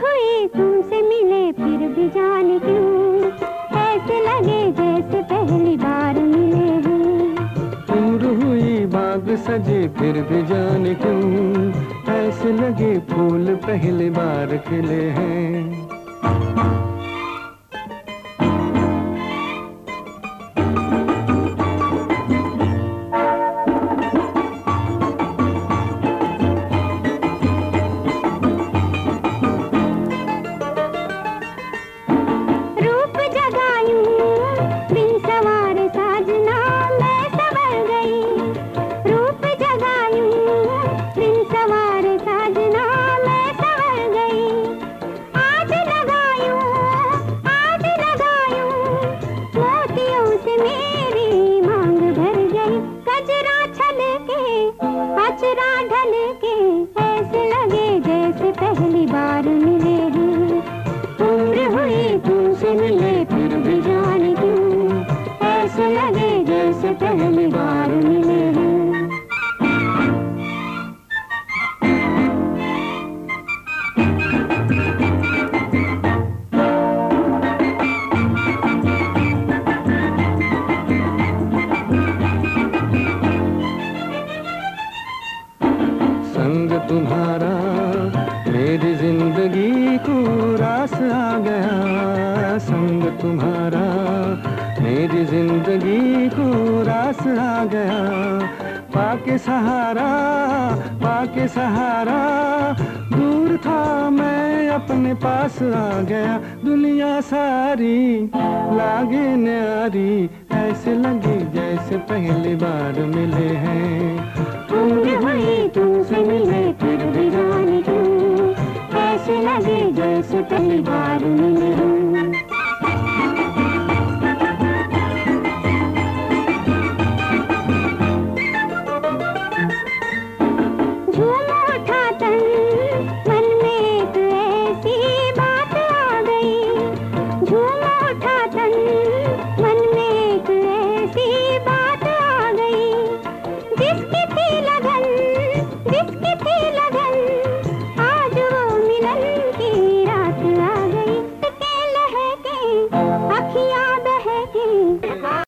हुए तुमसे मिले फिर भी जाने क्यों? ऐसे लगे जैसे पहली बार मिले हैं। दूर हुई बाग सजे फिर भी जाने क्यों? ऐसे लगे फूल पहली बार खिले हैं। मुस्कुरा ढले के ऐसे लगे जैसे पहली बार मिले उम्र हुई तुमसे मिले तुम्हारा मेरी ज़िंदगी को रास आ गया। संग तुम्हारा मेरी ज़िंदगी को रास आ गया। पाके सहारा पाके सहारा, दूर था मैं, अपने पास आ गया। दुनिया सारी, लागे न्यारी, ऐसे लगी जैसे पहली बार मिले हैं। जैसे पहली बार मिली हूँ।